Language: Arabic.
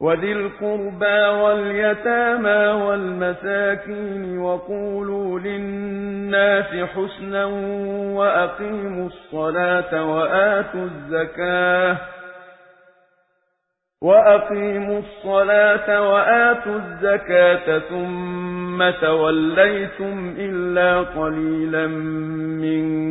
وَذِي الْقُرْبَىٰ وَالْيَتَامَىٰ وَالْمَسَاكِينِ وَقُولُوا لِلنَّاسِ حُسْنًا وَأَقِيمُوا الصَّلَاةَ وَآتُوا الزَّكَاةَ وَأَقِيمُوا الصَّلَاةَ وَآتُوا الزَّكَاةَ ثُمَّ تَوَلَّيْتُمْ إِلَّا قَلِيلًا مِّنكُمْ